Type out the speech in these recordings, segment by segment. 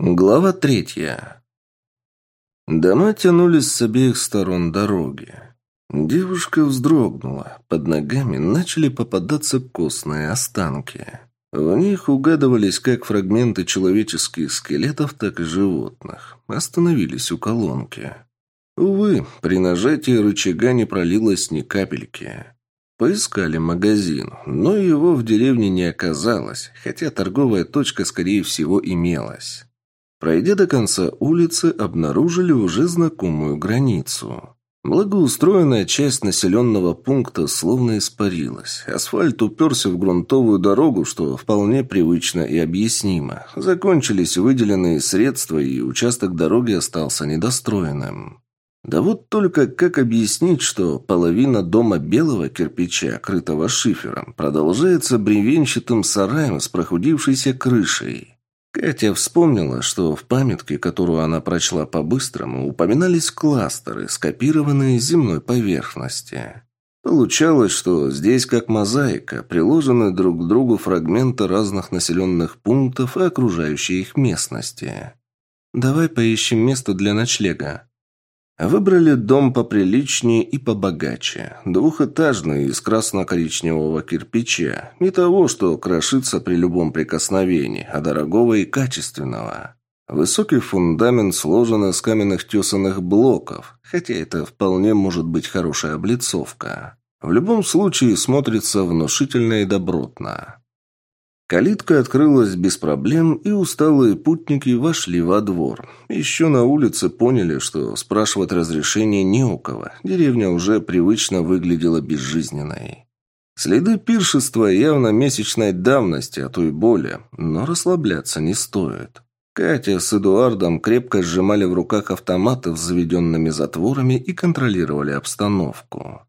Глава третья. Дома тянулись с обеих сторон дороги. Девушка вздрогнула. Под ногами начали попадаться костные останки. В них угадывались как фрагменты человеческих скелетов, так и животных. Остановились у колонки. Увы, при нажатии рычага не пролилось ни капельки. Поискали магазин, но его в деревне не оказалось, хотя торговая точка, скорее всего, имелась. Пройдя до конца улицы, обнаружили уже знакомую границу. Благоустроенная часть населенного пункта словно испарилась. Асфальт уперся в грунтовую дорогу, что вполне привычно и объяснимо. Закончились выделенные средства, и участок дороги остался недостроенным. Да вот только как объяснить, что половина дома белого кирпича, крытого шифером, продолжается бревенчатым сараем с прохудившейся крышей? Катя вспомнила, что в памятке, которую она прочла по-быстрому, упоминались кластеры, скопированные с земной поверхности. Получалось, что здесь, как мозаика, приложены друг к другу фрагменты разных населенных пунктов и окружающей их местности. «Давай поищем место для ночлега», Выбрали дом поприличнее и побогаче. Двухэтажный, из красно-коричневого кирпича. Не того, что крошится при любом прикосновении, а дорогого и качественного. Высокий фундамент сложен из каменных тесанных блоков, хотя это вполне может быть хорошая облицовка. В любом случае смотрится внушительно и добротно. Калитка открылась без проблем, и усталые путники вошли во двор. Еще на улице поняли, что спрашивать разрешения не у кого. Деревня уже привычно выглядела безжизненной. Следы пиршества явно месячной давности, а то и более, но расслабляться не стоит. Катя с Эдуардом крепко сжимали в руках автоматы с заведенными затворами и контролировали обстановку.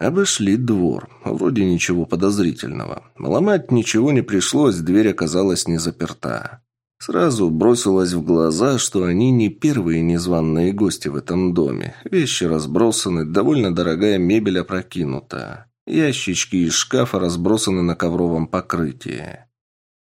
Обошли двор. Вроде ничего подозрительного. Ломать ничего не пришлось, дверь оказалась не заперта. Сразу бросилось в глаза, что они не первые незваные гости в этом доме. Вещи разбросаны, довольно дорогая мебель опрокинута. Ящички из шкафа разбросаны на ковровом покрытии.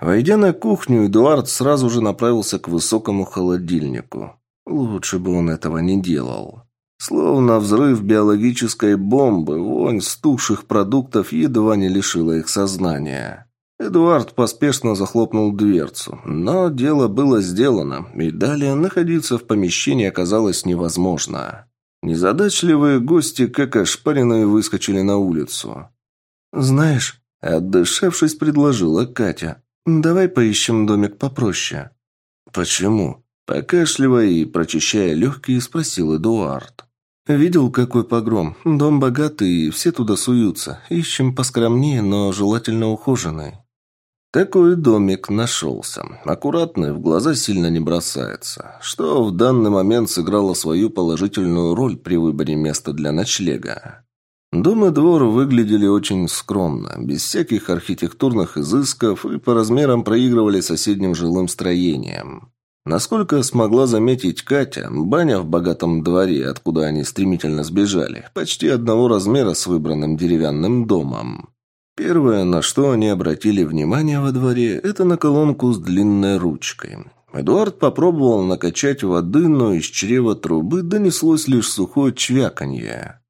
Войдя на кухню, Эдуард сразу же направился к высокому холодильнику. Лучше бы он этого не делал. Словно взрыв биологической бомбы, вонь стухших продуктов едва не лишила их сознания. Эдуард поспешно захлопнул дверцу, но дело было сделано, и далее находиться в помещении оказалось невозможно. Незадачливые гости, как ошпаренные, выскочили на улицу. «Знаешь», — отдышавшись, предложила Катя, «давай поищем домик попроще». «Почему?» Покашливая и прочищая легкие, спросил Эдуард. «Видел, какой погром? Дом богатый, все туда суются. Ищем поскромнее, но желательно ухоженный». Такой домик нашелся. Аккуратный, в глаза сильно не бросается. Что в данный момент сыграло свою положительную роль при выборе места для ночлега. Дом и двор выглядели очень скромно, без всяких архитектурных изысков и по размерам проигрывали соседним жилым строениям. Насколько смогла заметить Катя, баня в богатом дворе, откуда они стремительно сбежали, почти одного размера с выбранным деревянным домом. Первое, на что они обратили внимание во дворе, это на колонку с длинной ручкой. Эдуард попробовал накачать воды, но из чрева трубы донеслось лишь сухое чвяканье.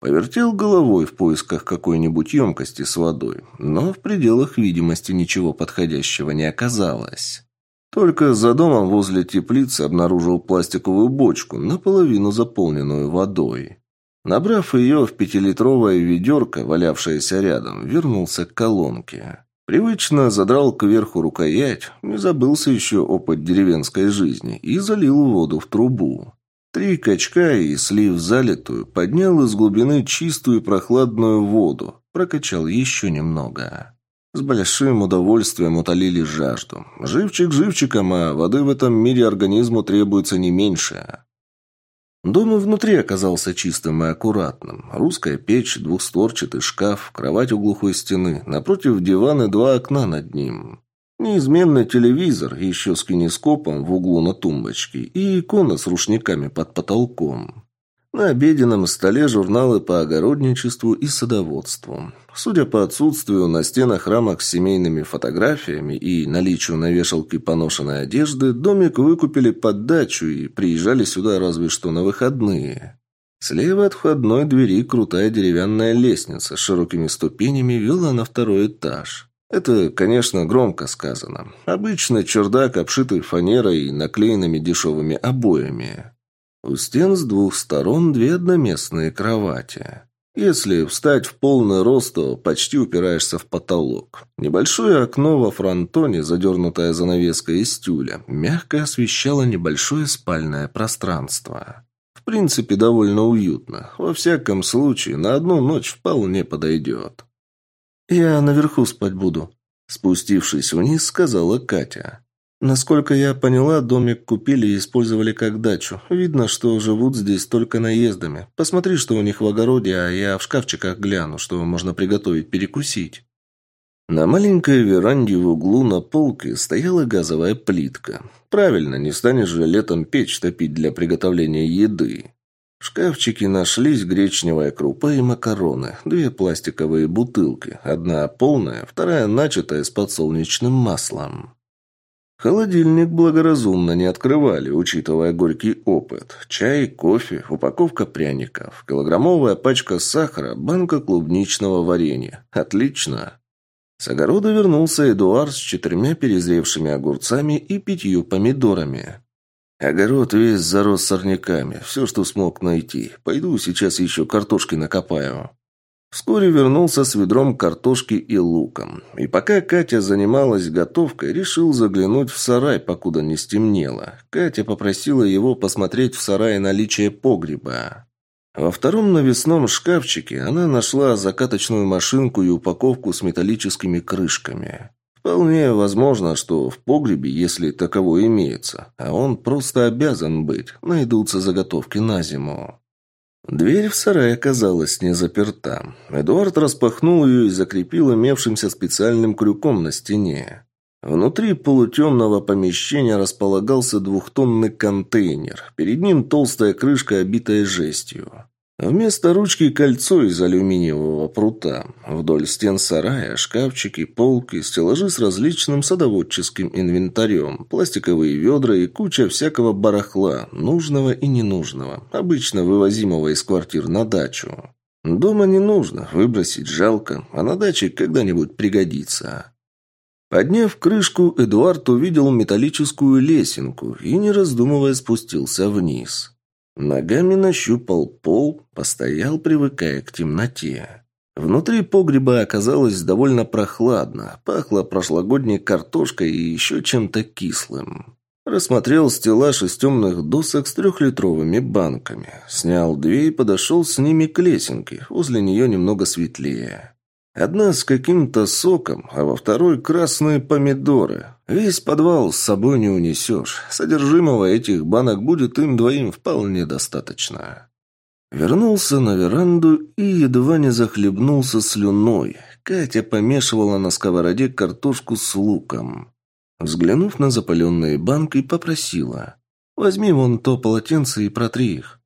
Повертел головой в поисках какой-нибудь емкости с водой, но в пределах видимости ничего подходящего не оказалось. Только за домом возле теплицы обнаружил пластиковую бочку, наполовину заполненную водой. Набрав ее в пятилитровое ведерко, валявшееся рядом, вернулся к колонке. Привычно задрал кверху рукоять, не забылся еще опыт деревенской жизни, и залил воду в трубу. Три качка и слив залитую, поднял из глубины чистую прохладную воду, прокачал еще немного. С большим удовольствием утолили жажду. Живчик живчиком, а воды в этом мире организму требуется не меньше. Дом и внутри оказался чистым и аккуратным. Русская печь, двухстворчатый шкаф, кровать у глухой стены, напротив диван и два окна над ним. Неизменный телевизор, еще с кинескопом в углу на тумбочке, и икона с рушниками под потолком. На обеденном столе журналы по огородничеству и садоводству. Судя по отсутствию на стенах рамок с семейными фотографиями и наличию на вешалке поношенной одежды, домик выкупили под дачу и приезжали сюда разве что на выходные. Слева от входной двери крутая деревянная лестница с широкими ступенями вела на второй этаж. Это, конечно, громко сказано. Обычно чердак, обшитый фанерой и наклеенными дешевыми обоями. У стен с двух сторон две одноместные кровати. Если встать в полный рост, то почти упираешься в потолок. Небольшое окно во фронтоне, задернутое занавеской из тюля, мягко освещало небольшое спальное пространство. В принципе, довольно уютно. Во всяком случае, на одну ночь вполне подойдет. «Я наверху спать буду», – спустившись вниз, сказала Катя. Насколько я поняла, домик купили и использовали как дачу. Видно, что живут здесь только наездами. Посмотри, что у них в огороде, а я в шкафчиках гляну, что можно приготовить перекусить. На маленькой веранде в углу на полке стояла газовая плитка. Правильно, не станешь же летом печь топить для приготовления еды. В шкафчике нашлись гречневая крупа и макароны, две пластиковые бутылки, одна полная, вторая начатая с подсолнечным маслом. Холодильник благоразумно не открывали, учитывая горький опыт. Чай, кофе, упаковка пряников, килограммовая пачка сахара, банка клубничного варенья. Отлично. С огорода вернулся Эдуард с четырьмя перезревшими огурцами и пятью помидорами. Огород весь зарос сорняками, все, что смог найти. Пойду сейчас еще картошки накопаю. Вскоре вернулся с ведром картошки и луком. И пока Катя занималась готовкой, решил заглянуть в сарай, покуда не стемнело. Катя попросила его посмотреть в сарае наличие погреба. Во втором навесном шкафчике она нашла закаточную машинку и упаковку с металлическими крышками. Вполне возможно, что в погребе, если таково имеется, а он просто обязан быть, найдутся заготовки на зиму. Дверь в сарай оказалась не заперта. Эдуард распахнул ее и закрепил имевшимся специальным крюком на стене. Внутри полутемного помещения располагался двухтонный контейнер. Перед ним толстая крышка, обитая жестью. Вместо ручки кольцо из алюминиевого прута. Вдоль стен сарая шкафчики, полки, стеллажи с различным садоводческим инвентарем, пластиковые ведра и куча всякого барахла, нужного и ненужного, обычно вывозимого из квартир на дачу. Дома не нужно, выбросить жалко, а на даче когда-нибудь пригодится. Подняв крышку, Эдуард увидел металлическую лесенку и, не раздумывая, спустился вниз. Ногами нащупал пол, постоял, привыкая к темноте. Внутри погреба оказалось довольно прохладно, пахло прошлогодней картошкой и еще чем-то кислым. Рассмотрел стеллаж из темных досок с трехлитровыми банками. Снял две и подошел с ними к лесенке, возле нее немного светлее. Одна с каким-то соком, а во второй красные помидоры. Весь подвал с собой не унесешь. Содержимого этих банок будет им двоим вполне достаточно. Вернулся на веранду и едва не захлебнулся слюной. Катя помешивала на сковороде картошку с луком. Взглянув на запаленные банки, попросила. «Возьми вон то полотенце и протри их.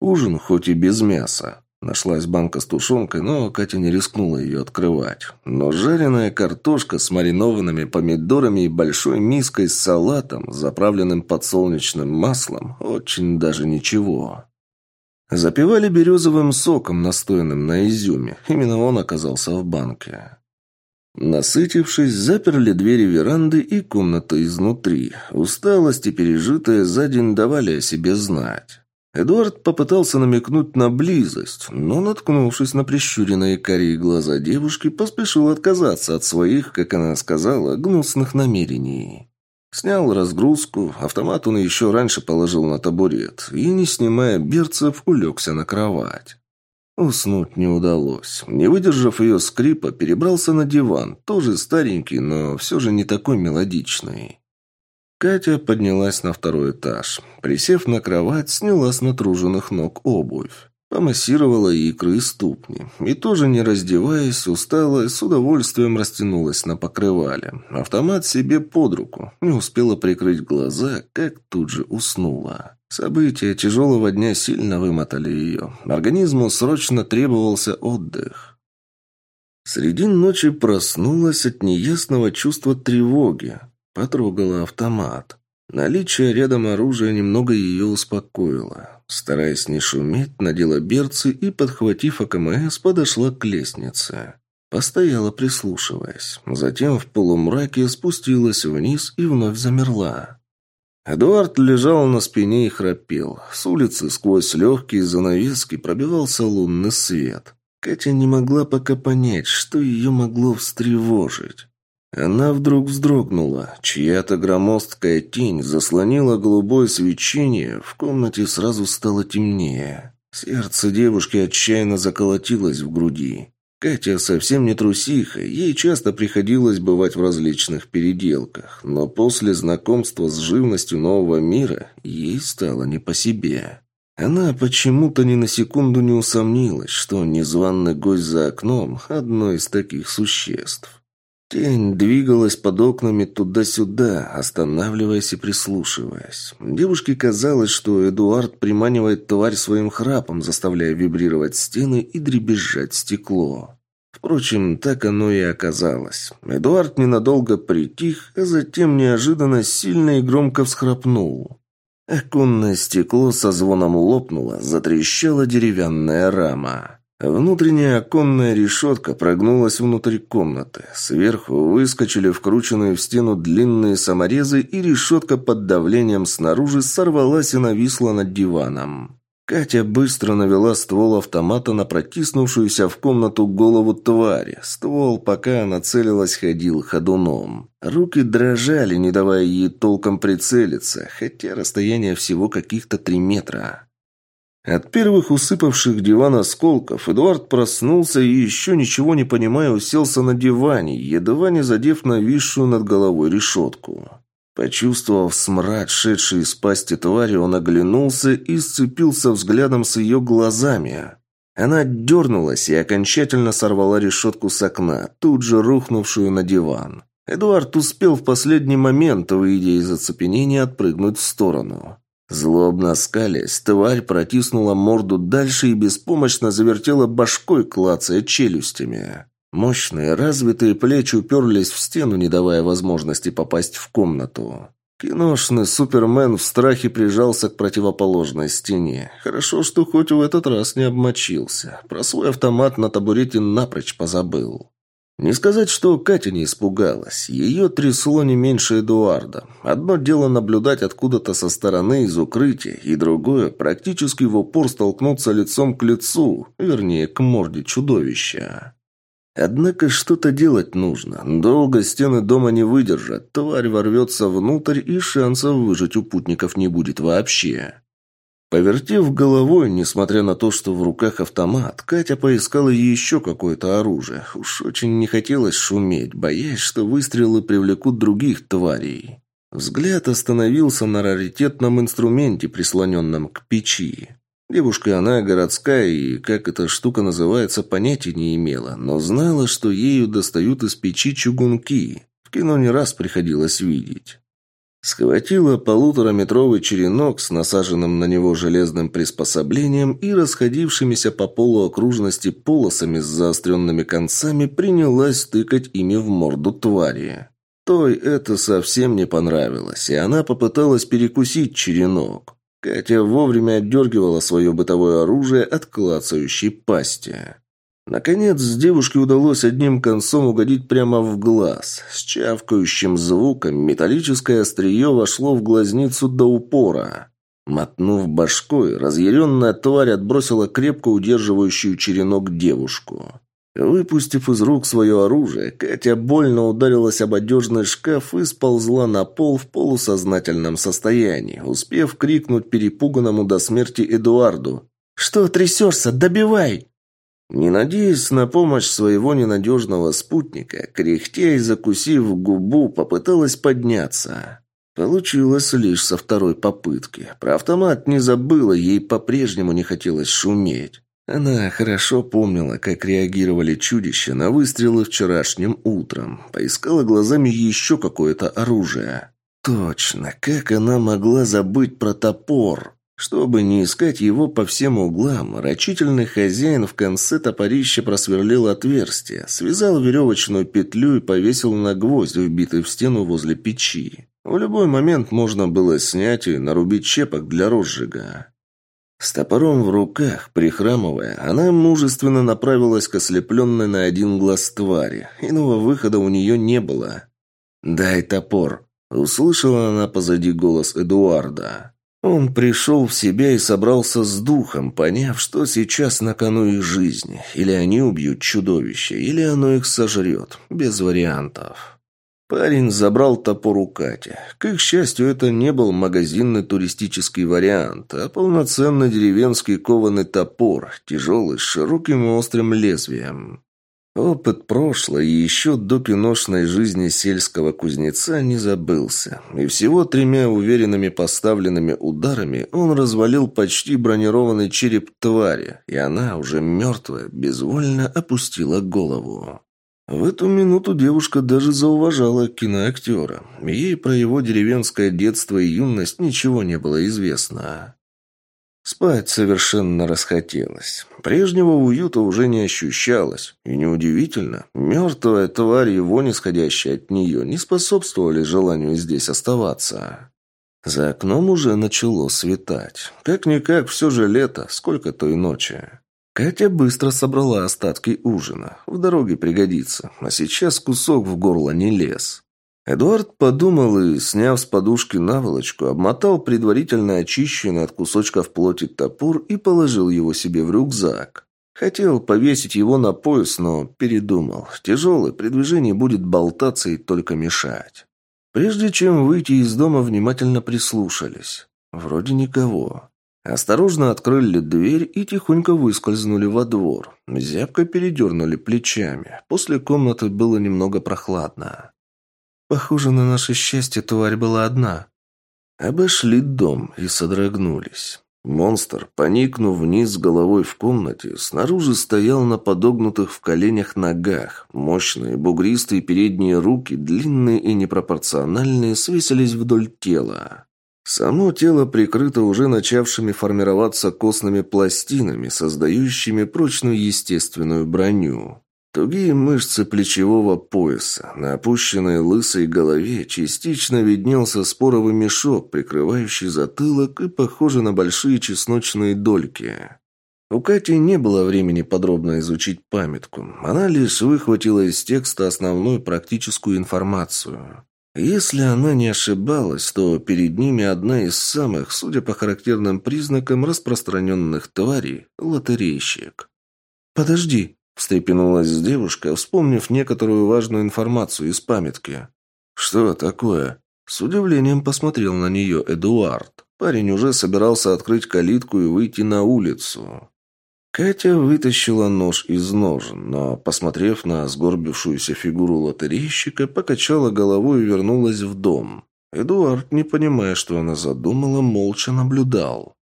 Ужин хоть и без мяса, Нашлась банка с тушенкой, но Катя не рискнула ее открывать. Но жареная картошка с маринованными помидорами и большой миской с салатом, заправленным подсолнечным маслом, очень даже ничего. Запивали березовым соком, настоянным на изюме. Именно он оказался в банке. Насытившись, заперли двери веранды и комнаты изнутри. Усталость и пережитые за день давали о себе знать. Эдуард попытался намекнуть на близость, но, наткнувшись на прищуренные карие глаза девушки, поспешил отказаться от своих, как она сказала, гнусных намерений. Снял разгрузку, автомат он еще раньше положил на табурет и, не снимая берцев, улегся на кровать. Уснуть не удалось. Не выдержав ее скрипа, перебрался на диван, тоже старенький, но все же не такой мелодичный. Катя поднялась на второй этаж. Присев на кровать, сняла с натруженных ног обувь. Помассировала икры и ступни. И тоже не раздеваясь, устала, с удовольствием растянулась на покрывале. Автомат себе под руку. Не успела прикрыть глаза, как тут же уснула. События тяжелого дня сильно вымотали ее. Организму срочно требовался отдых. Среди ночи проснулась от неясного чувства тревоги. Потрогала автомат. Наличие рядом оружия немного ее успокоило. Стараясь не шуметь, надела берцы и, подхватив АКМС, подошла к лестнице. Постояла, прислушиваясь. Затем в полумраке спустилась вниз и вновь замерла. Эдуард лежал на спине и храпел. С улицы сквозь легкие занавески пробивался лунный свет. Катя не могла пока понять, что ее могло встревожить. Она вдруг вздрогнула. Чья-то громоздкая тень заслонила голубое свечение, в комнате сразу стало темнее. Сердце девушки отчаянно заколотилось в груди. Катя совсем не трусиха, ей часто приходилось бывать в различных переделках, но после знакомства с живностью нового мира ей стало не по себе. Она почему-то ни на секунду не усомнилась, что незваный гость за окном – одно из таких существ. Тень двигалась под окнами туда-сюда, останавливаясь и прислушиваясь. Девушке казалось, что Эдуард приманивает тварь своим храпом, заставляя вибрировать стены и дребезжать стекло. Впрочем, так оно и оказалось. Эдуард ненадолго притих, а затем неожиданно сильно и громко всхрапнул. Оконное стекло со звоном лопнуло, затрещала деревянная рама. Внутренняя оконная решетка прогнулась внутрь комнаты. Сверху выскочили вкрученные в стену длинные саморезы, и решетка под давлением снаружи сорвалась и нависла над диваном. Катя быстро навела ствол автомата на протиснувшуюся в комнату голову твари. Ствол, пока она целилась, ходил ходуном. Руки дрожали, не давая ей толком прицелиться, хотя расстояние всего каких-то три метра. От первых усыпавших диван осколков Эдуард проснулся и, еще ничего не понимая, уселся на диване, едва не задев нависшую над головой решетку. Почувствовав смрад, шедший из пасти твари, он оглянулся и сцепился взглядом с ее глазами. Она дернулась и окончательно сорвала решетку с окна, тут же рухнувшую на диван. Эдуард успел в последний момент, выйдя из оцепенения, отпрыгнуть в сторону. Злобно скалясь, тварь протиснула морду дальше и беспомощно завертела башкой, клацая челюстями. Мощные, развитые плечи уперлись в стену, не давая возможности попасть в комнату. Киношный Супермен в страхе прижался к противоположной стене. Хорошо, что хоть в этот раз не обмочился. Про свой автомат на табурете напрочь позабыл. Не сказать, что Катя не испугалась. Ее трясло не меньше Эдуарда. Одно дело наблюдать откуда-то со стороны из укрытия, и другое – практически в упор столкнуться лицом к лицу, вернее, к морде чудовища. Однако что-то делать нужно. Долго стены дома не выдержат, тварь ворвется внутрь, и шансов выжить у путников не будет вообще. Повертев головой, несмотря на то, что в руках автомат, Катя поискала еще какое-то оружие. Уж очень не хотелось шуметь, боясь, что выстрелы привлекут других тварей. Взгляд остановился на раритетном инструменте, прислоненном к печи. Девушка она городская и, как эта штука называется, понятия не имела, но знала, что ею достают из печи чугунки. В кино не раз приходилось видеть. Схватила полутораметровый черенок с насаженным на него железным приспособлением и расходившимися по полу окружности полосами с заостренными концами принялась тыкать ими в морду твари. Той это совсем не понравилось, и она попыталась перекусить черенок. Катя вовремя отдергивала свое бытовое оружие от клацающей пасти. Наконец, девушке удалось одним концом угодить прямо в глаз. С чавкающим звуком металлическое острие вошло в глазницу до упора. Мотнув башкой, разъяренная тварь отбросила крепко удерживающую черенок девушку. Выпустив из рук свое оружие, Катя больно ударилась об одежный шкаф и сползла на пол в полусознательном состоянии, успев крикнуть перепуганному до смерти Эдуарду. «Что трясешься? Добивай!» Не надеясь на помощь своего ненадежного спутника, кряхтя и закусив губу, попыталась подняться. Получилось лишь со второй попытки. Про автомат не забыла, ей по-прежнему не хотелось шуметь. Она хорошо помнила, как реагировали чудища на выстрелы вчерашним утром. Поискала глазами еще какое-то оружие. Точно, как она могла забыть про топор? Чтобы не искать его по всем углам, рачительный хозяин в конце топорища просверлил отверстие, связал веревочную петлю и повесил на гвоздь, вбитый в стену возле печи. В любой момент можно было снять и нарубить щепок для розжига. С топором в руках, прихрамывая, она мужественно направилась к ослепленной на один глаз твари. Иного выхода у нее не было. «Дай топор!» – услышала она позади голос Эдуарда. Он пришел в себя и собрался с духом, поняв, что сейчас на кону их жизни. Или они убьют чудовище, или оно их сожрет. Без вариантов. Парень забрал топор у Кати. К их счастью, это не был магазинный туристический вариант, а полноценный деревенский кованый топор, тяжелый, с широким и острым лезвием. Опыт прошлой и еще до киношной жизни сельского кузнеца не забылся, и всего тремя уверенными поставленными ударами он развалил почти бронированный череп твари, и она, уже мертвая, безвольно опустила голову. В эту минуту девушка даже зауважала киноактера. Ей про его деревенское детство и юность ничего не было известно. Спать совершенно расхотелось. Прежнего уюта уже не ощущалось. И неудивительно, мертвая тварь и вонь, исходящая от нее, не способствовали желанию здесь оставаться. За окном уже начало светать. Как-никак, все же лето, сколько той ночи. Катя быстро собрала остатки ужина. В дороге пригодится. А сейчас кусок в горло не лез. Эдуард подумал и, сняв с подушки наволочку, обмотал предварительно очищенный от кусочков плоти топор и положил его себе в рюкзак. Хотел повесить его на пояс, но передумал. Тяжелый, при движении будет болтаться и только мешать. Прежде чем выйти из дома, внимательно прислушались. Вроде никого. Осторожно открыли дверь и тихонько выскользнули во двор. Зябко передернули плечами. После комнаты было немного прохладно. Похоже, на наше счастье тварь была одна. Обошли дом и содрогнулись. Монстр, поникнув вниз головой в комнате, снаружи стоял на подогнутых в коленях ногах. Мощные, бугристые передние руки, длинные и непропорциональные, свесились вдоль тела. Само тело прикрыто уже начавшими формироваться костными пластинами, создающими прочную естественную броню. Тугие мышцы плечевого пояса. На опущенной лысой голове частично виднелся споровый мешок, прикрывающий затылок и похожий на большие чесночные дольки. У Кати не было времени подробно изучить памятку. Она лишь выхватила из текста основную практическую информацию. Если она не ошибалась, то перед ними одна из самых, судя по характерным признакам распространенных тварей – лотерейщик. «Подожди», Встрепенулась девушка, вспомнив некоторую важную информацию из памятки. «Что такое?» С удивлением посмотрел на нее Эдуард. Парень уже собирался открыть калитку и выйти на улицу. Катя вытащила нож из ножен, но, посмотрев на сгорбившуюся фигуру лотерейщика, покачала головой и вернулась в дом. Эдуард, не понимая, что она задумала, молча наблюдал.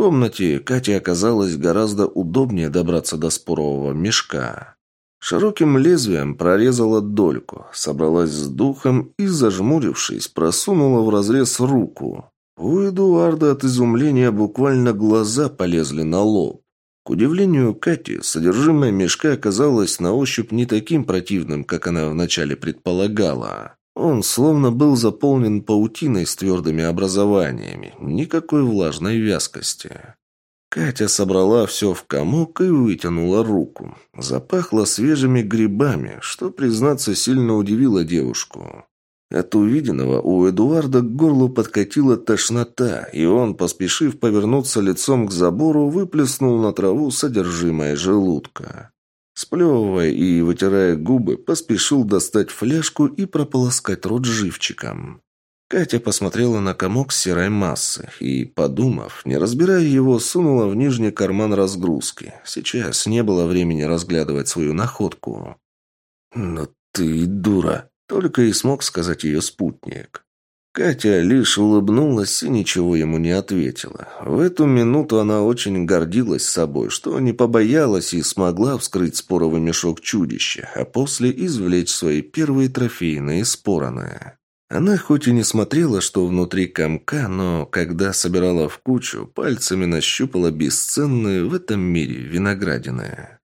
Комнате Кате оказалось гораздо удобнее добраться до спорового мешка. Широким лезвием прорезала дольку, собралась с духом и, зажмурившись, просунула в разрез руку. У Эдуарда от изумления буквально глаза полезли на лоб. К удивлению Кати, содержимое мешка оказалось на ощупь не таким противным, как она вначале предполагала. Он словно был заполнен паутиной с твердыми образованиями, никакой влажной вязкости. Катя собрала все в комок и вытянула руку. Запахло свежими грибами, что, признаться, сильно удивило девушку. От увиденного у Эдуарда к горлу подкатила тошнота, и он, поспешив повернуться лицом к забору, выплеснул на траву содержимое желудка. Сплевывая и вытирая губы, поспешил достать фляжку и прополоскать рот живчиком. Катя посмотрела на комок серой массы и, подумав, не разбирая его, сунула в нижний карман разгрузки. Сейчас не было времени разглядывать свою находку. «Но ты дура!» — только и смог сказать ее спутник. Катя лишь улыбнулась и ничего ему не ответила. В эту минуту она очень гордилась собой, что не побоялась и смогла вскрыть споровый мешок чудища, а после извлечь свои первые трофейные спороны. Она хоть и не смотрела, что внутри комка, но когда собирала в кучу, пальцами нащупала бесценную в этом мире виноградины.